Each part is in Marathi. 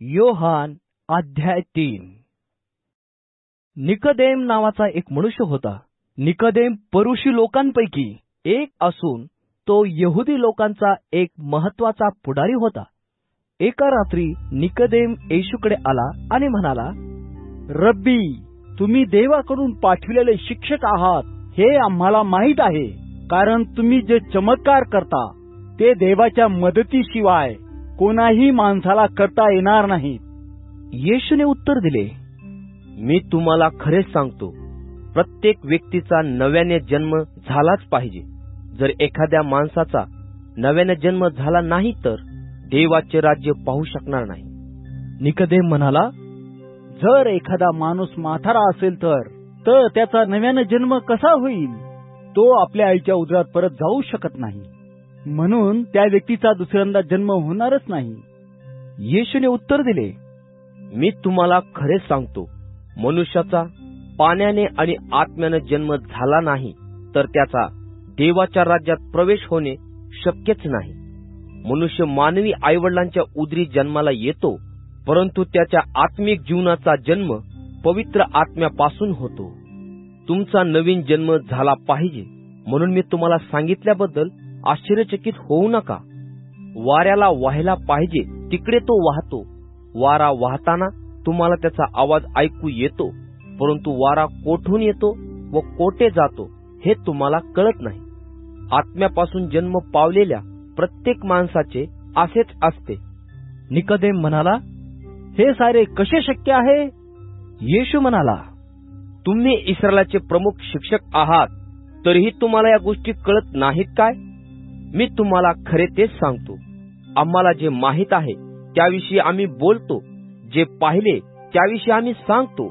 योहान अध्याय तीन. निकदेम नावाचा एक मनुष्य होता. निकदेम परुषी लोकांपैकी एक असून तो यहुदी लोकांचा एक महत्त्वाचा पुढारी होता. एका रात्री निकदेम येशूकडे आला आणि म्हणाला रब्बी तुम्ही देवाकडून पाठविलेले शिक्षक आहात हे आम्हाला माहीत आहे कारण तुम्ही जे चमत्कार करता ते देवाच्या मदतीशिवाय कोणाही माणसाला करता येणार नाहीत येशूने उत्तर दिले मी तुम्हाला खरेच सांगतो प्रत्येक व्यक्तीचा नव्याने जन्म झालाच पाहिजे. जर एखाद्या माणसाचा नव्याने जन्म झाला नाही तर देवाचे राज्य पाहू शकणार नाही. निकदेम म्हणाला जर एखादा माणूस म्हातारा असेल तर तर त्याचा नव्याने जन्म कसा होईल? तो आपल्या आईच्या उदरात परत जाऊ शकत नाही. म्हणून त्या व्यक्तीचा दुसऱ्यांदा जन्म होणारच नाही. येशूने उत्तर दिले मी तुम्हाला खरे सांगतो मनुष्याचा पाण्याने आणि आत्म्याने जन्म झाला नाही तर त्याचा देवाच्या राज्यात प्रवेश होणे शक्यच नाही. मनुष्य मानवी आईवडिलांच्या उदरी जन्माला येतो परंतु त्याच्या आत्मिक जीवनाचा जन्म पवित्र आत्म्यापासून होतो. तुमचा नवीन जन्म झाला पाहिजे म्हणून मी तुम्हाला सांगितल्याबद्दल आश्चर्यचकित होऊ नका. वाऱ्याला वाहायला पाहिजे तिकडे तो वाहतो. वारा वाहताना तुम्हाला त्याचा आवाज ऐकू येतो परंतु वारा कोठून येतो व कोठे जातो हे तुम्हाला कळत नाही. आत्म्यापासून जन्म पावलेल्या प्रत्येक माणसाचे असेच असते. निकदेम म्हणाला हे सारे कसे शक्य आहे? येशू म्हणाला तुम्ही इस्रायलाचे प्रमुख शिक्षक आहात तरीही तुम्हाला या गोष्टी कळत नाहीत काय? मी तुम्हाला खरे तेच सांगतो. आम्हाला जे माहीत आहे त्याविषयी आम्ही बोलतो. जे पाहिले त्याविषयी आम्ही सांगतो.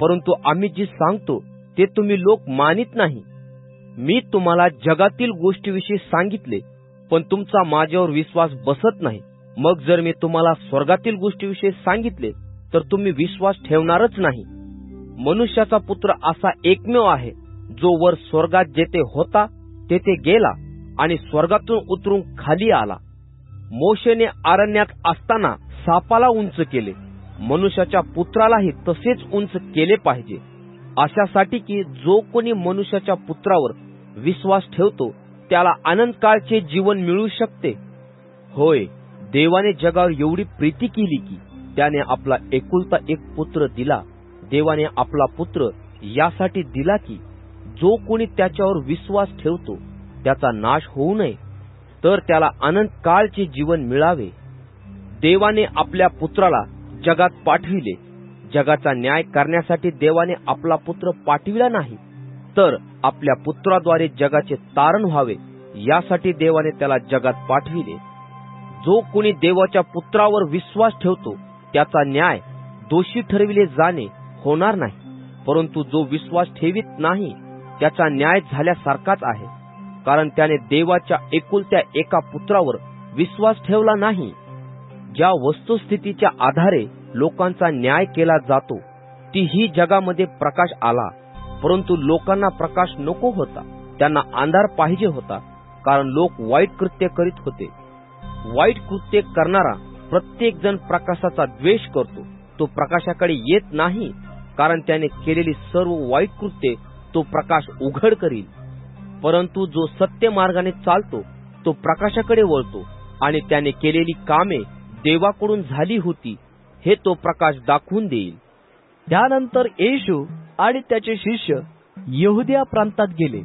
परंतु आम्ही जे सांगतो ते तुम्ही लोक मानित नाही. मी तुम्हाला जगातील गोष्टीविषयी सांगितले पण तुमचा माझ्यावर विश्वास बसत नाही. मग जर मी तुम्हाला स्वर्गातील गोष्टीविषयी सांगितले तर तुम्ही विश्वास ठेवणारच नाही. मनुष्याचा पुत्र असा एकमेव आहे जो वर स्वर्गात जेथे होता तेथे गेला. आणि स्वर्गातून उतरून खाली आला. मोशेने अरण्यात असताना सापाला उंच केले. मनुष्याच्या पुत्रालाही तसेच उंच केले पाहिजे. अशासाठी की जो कोणी मनुष्याच्या पुत्रावर विश्वास ठेवतो त्याला अनंत काळचे जीवन मिळू शकते. होय देवाने जगावर एवढी प्रीती केली की त्याने आपला एकुलता एक पुत्र दिला. देवाने आपला पुत्र यासाठी दिला की जो कोणी त्याच्यावर विश्वास ठेवतो त्याचा नाश होऊ नये. तर त्याला अनंत काळचे जीवन मिळावे. देवाने आपल्या पुत्राला जगात पाठविले. जगाचा न्याय करण्यासाठी देवाने आपला पुत्र पाठविला नाही. तर आपल्या पुत्राद्वारे जगाचे तारण व्हावे यासाठी देवाने त्याला जगात पाठविले. जो कोणी देवाच्या पुत्रावर विश्वास ठेवतो त्याचा न्याय दोषी ठरविले जाणे होणार नाही. परंतु जो विश्वास ठेवित नाही त्याचा न्याय झाल्यासारखाच आहे. कारण त्याने देवाच्या एकुलत्या एका पुत्रावर विश्वास ठेवला नाही. ज्या वस्तुस्थितीच्या आधारे लोकांचा न्याय केला जातो ती ही जगामध्ये प्रकाश आला परंतु लोकांना प्रकाश नको होता. त्यांना अंधार पाहिजे होता कारण लोक वाईट कृत्य करीत होते. वाईट कृत्य करणारा प्रत्येक जण प्रकाशाचा द्वेष करतो. तो प्रकाशाकडे येत नाही कारण त्याने केलेली सर्व वाईट कृत्ये तो प्रकाश उघड करील. परंतु जो सत्य मार्गाने चालतो तो प्रकाशाकडे वळतो आणि त्याने केलेली कामे देवाकडून झाली होती हे तो प्रकाश दाखवून देईल. त्यानंतर येशू आणि त्याचे शिष्य येहुद्या प्रांतात गेले.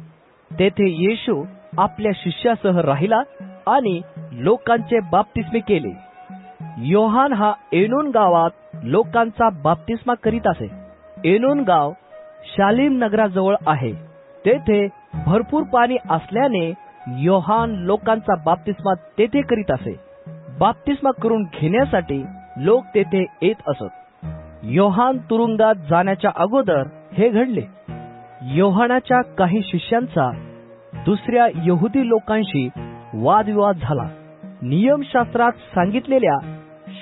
तेथे येशू आपल्या शिष्यासह राहिला आणि लोकांचे बाप्तिस्मे केले. योहान हा एनोन गावात लोकांचा बाप्तिस्मा करीत असे. एनोन गाव शालीम नगराजवळ आहे. तेथे भरपूर पाणी असल्याने योहान लोकांचा बाप्तिस्मा तेथे करीत असे. बाप्तिस्मा करून घेण्यासाठी लोक तेथे येत असत. योहान तुरुंगात जाण्याच्या अगोदर हे घडले. योहानाच्या काही शिष्यांचा दुसऱ्या यहुदी लोकांशी वादविवाद झाला. नियमशास्त्रात सांगितलेल्या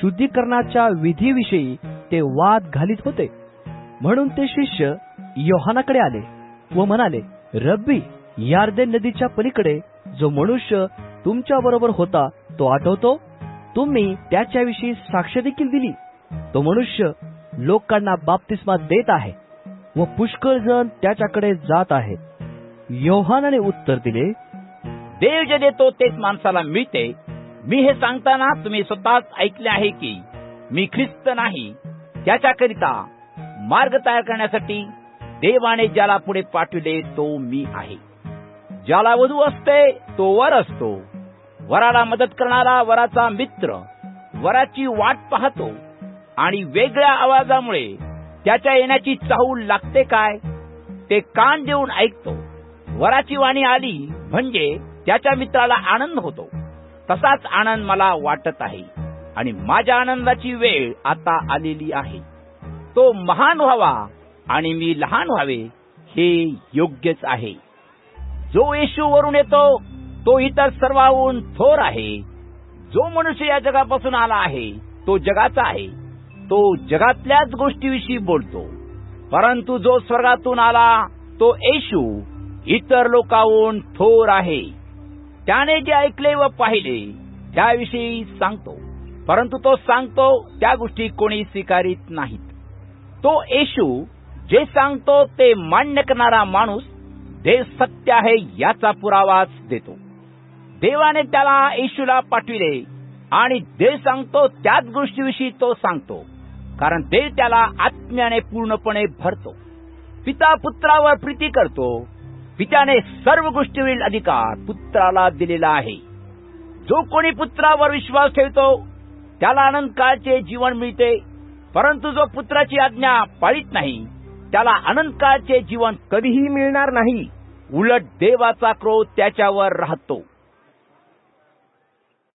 शुद्धीकरणाच्या विधीविषयी ते वाद घालीत होते. म्हणून ते शिष्य योहानाकडे आले व म्हणाले रब्बी यार्देन नदीच्या पलीकडे जो मनुष्य तुमच्या बरोबर होता तो आठवतो? तुम्ही त्याच्याविषयी साक्ष देखील दिली. तो मनुष्य लोकांना बाप्तिस्मा देत आहे व पुष्कळ जण त्याच्याकडे जात आहेत योहानाने उत्तर दिले देव जे देतो तेच माणसाला मिळते. मी हे सांगताना तुम्ही स्वतःच ऐकले आहे की मी ख्रिस्त नाही. त्याच्याकरिता मार्ग तयार करण्यासाठी देवाने ज्याला पुढे पाठविले तो मी आहे. ज्याला वधू असते तो वर असतो. वराला मदत करणारा वराचा मित्र वराची वाट पाहतो. आणि वेगळ्या आवाजामुळे त्याच्या येण्याची चाहूल लागते काय ते कान देऊन ऐकतो. वराची वाणी आली म्हणजे त्याच्या मित्राला आनंद होतो. तसाच आनंद मला वाटत आहे. आणि माझ्या आनंदाची वेळ आता आलेली आहे. तो महान व्हावा आणि मी लहान व्हावे हे योग्यच आहे. जो येशू वरून येतो तो इतर सर्वाहून थोर आहे. जो मनुष्य या जगापासून आला आहे तो जगाचा आहे. तो जगातल्याच गोष्टीविषयी बोलतो. परंतु जो स्वर्गातून आला तो येशू इतर लोकाहून थोर आहे. त्याने जे ऐकले व पाहिले त्याविषयी सांगतो. परंतु तो सांगतो त्या गोष्टी कोणी स्वीकारित नाहीत. तो येशू जे सांगतो ते मान्य करणारा माणूस देव सत्य आहे याचा पुरावाच देतो. देवाने त्याला येशूला पाठविले आणि देव सांगतो त्याच गोष्टीविषयी तो सांगतो कारण देव त्याला आत्म्याने पूर्णपणे भरतो. पिता पुत्रावर प्रीती करतो. पित्याने सर्व गोष्टीवरील अधिकार पुत्राला दिलेला आहे. जो कोणी पुत्रावर विश्वास ठेवतो त्याला अनंत काळचे जीवन मिळते परंतु जो पुत्राची आज्ञा पाळीत नाही त्याला अनंत जीवन कधीही मिळणार नाही. उलट देवाचा क्रोध त्याच्यावर राहतो.